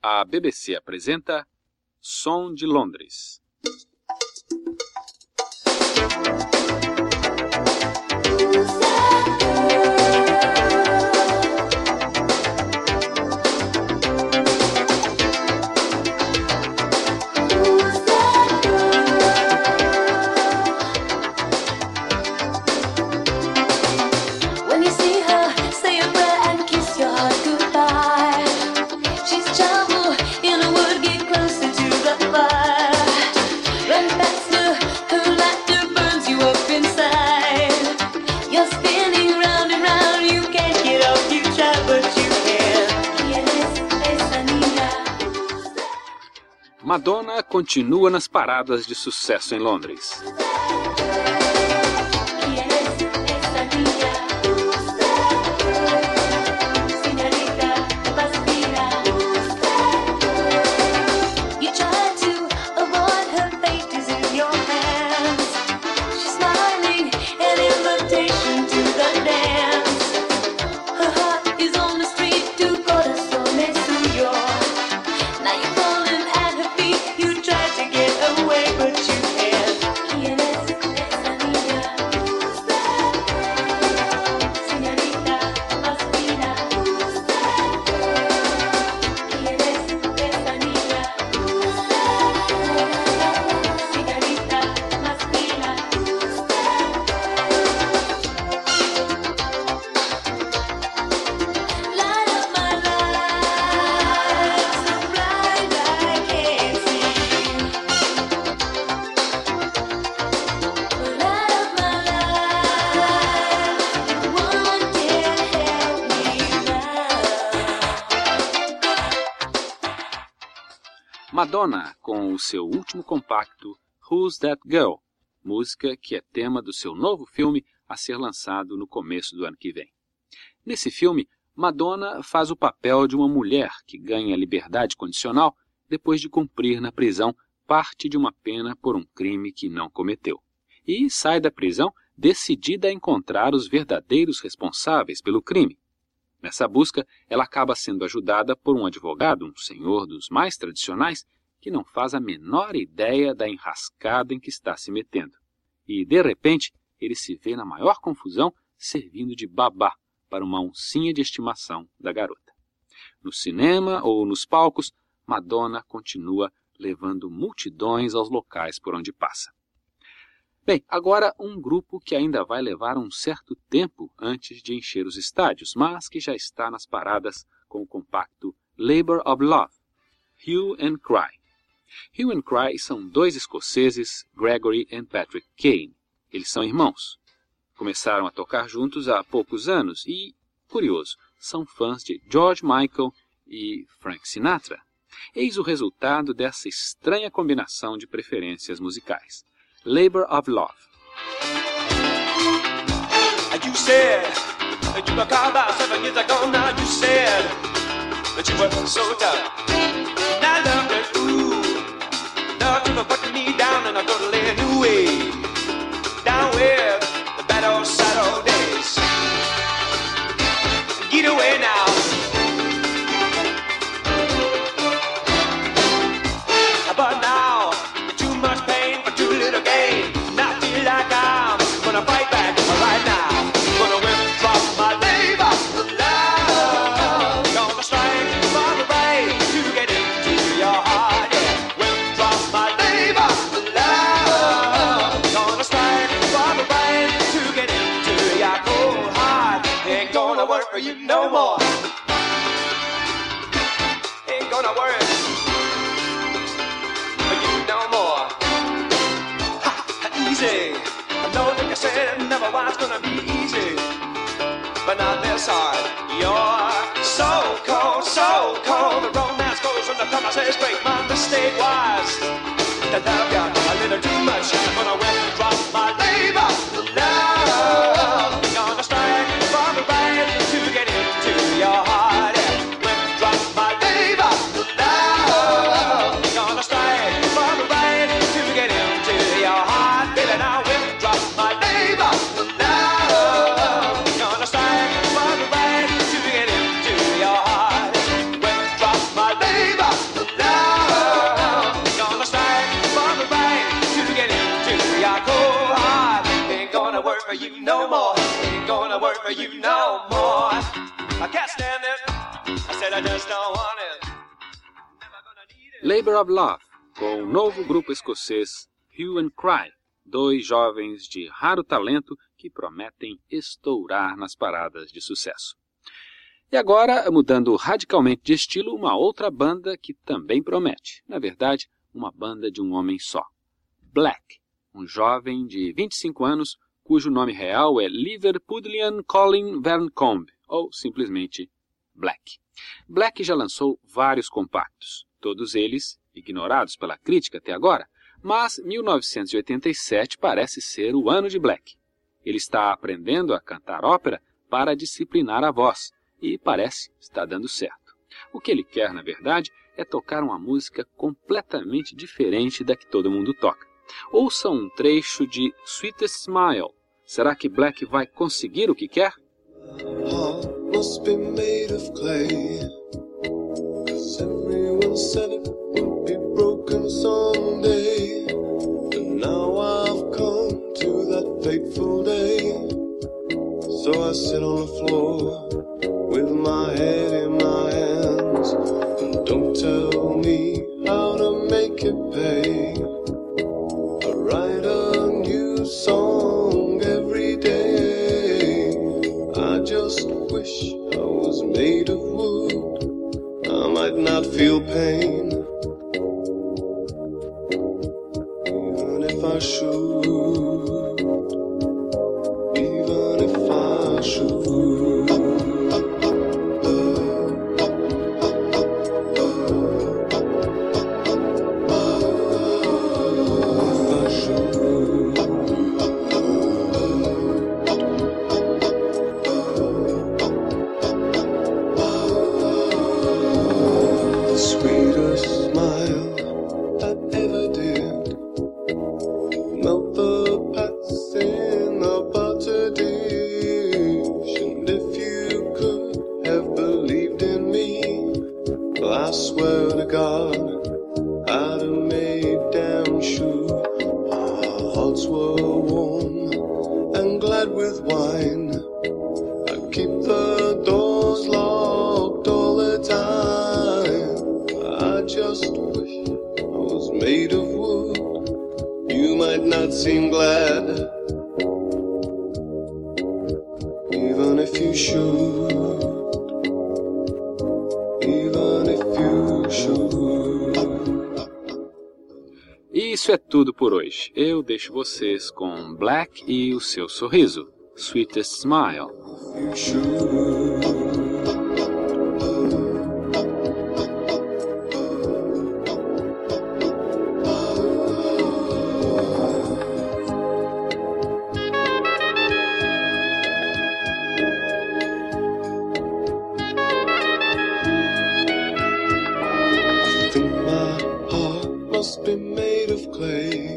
a BBC apresenta Som de Londres. Madonna continua nas paradas de sucesso em Londres. Madonna com o seu último compacto Who's That Girl, música que é tema do seu novo filme a ser lançado no começo do ano que vem. Nesse filme, Madonna faz o papel de uma mulher que ganha liberdade condicional depois de cumprir na prisão parte de uma pena por um crime que não cometeu. E sai da prisão decidida a encontrar os verdadeiros responsáveis pelo crime. Nessa busca, ela acaba sendo ajudada por um advogado, um senhor dos mais tradicionais, que não faz a menor ideia da enrascada em que está se metendo. E, de repente, ele se vê na maior confusão servindo de babá para uma oncinha de estimação da garota. No cinema ou nos palcos, Madonna continua levando multidões aos locais por onde passa. Bem, agora um grupo que ainda vai levar um certo tempo antes de encher os estádios, mas que já está nas paradas com o compacto Labour of Love, Hue and Cry. Hue and Cry são dois escoceses, Gregory e Patrick Kane. Eles são irmãos. Começaram a tocar juntos há poucos anos e, curioso, são fãs de George Michael e Frank Sinatra. Eis o resultado dessa estranha combinação de preferências musicais. Labour of Love. You said that you were called seven years ago. Now you said that you were so tough. For you no more. Ain't gonna work for you no more. Ha, easy. I know that you said never was gonna be easy, but not this hard. You're so cold, so cold. The romance goes when the promises break. My mistake was to love you a little too much. I'm gonna withdraw my labor no more. Ain't gonna work for you no more. I can't stand it. I said I just don't want it. Labor of Love, com o novo grupo escocês Hue and Cry, dois jovens de raro talento que prometem estourar nas paradas de sucesso. E agora, mudando radicalmente de estilo, uma outra banda que também promete. Na verdade, uma banda de um homem só. Black, um jovem de 25 anos cujo nome real é Liverpudlian Colin Verncombe, ou simplesmente Black. Black já lançou vários compactos, todos eles ignorados pela crítica até agora, mas 1987 parece ser o ano de Black. Ele está aprendendo a cantar ópera para disciplinar a voz e parece estar dando certo. O que ele quer, na verdade, é tocar uma música completamente diferente da que todo mundo toca. Ouça um trecho de Sweetest Smile. Será que Black vai conseguir o que quer? So I sit on the floor with my head in my hands. And don't tell Even seem glad, even if you should. Even if you should. E isso é tudo por hoje. Eu deixo vocês com Black e o seu sorriso, Sweetest Smile.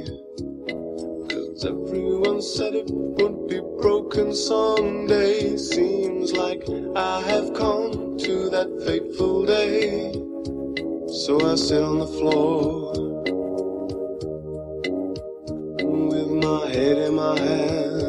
Cause everyone said it would be broken someday. Seems like I have come to that fateful day. So I sit on the floor with my head in my hands,